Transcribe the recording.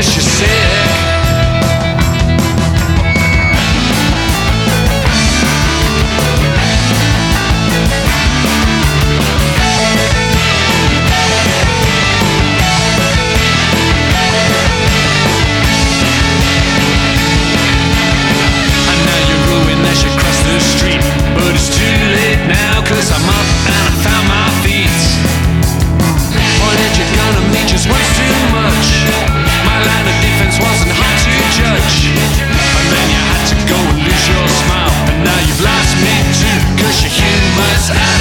You she Shine.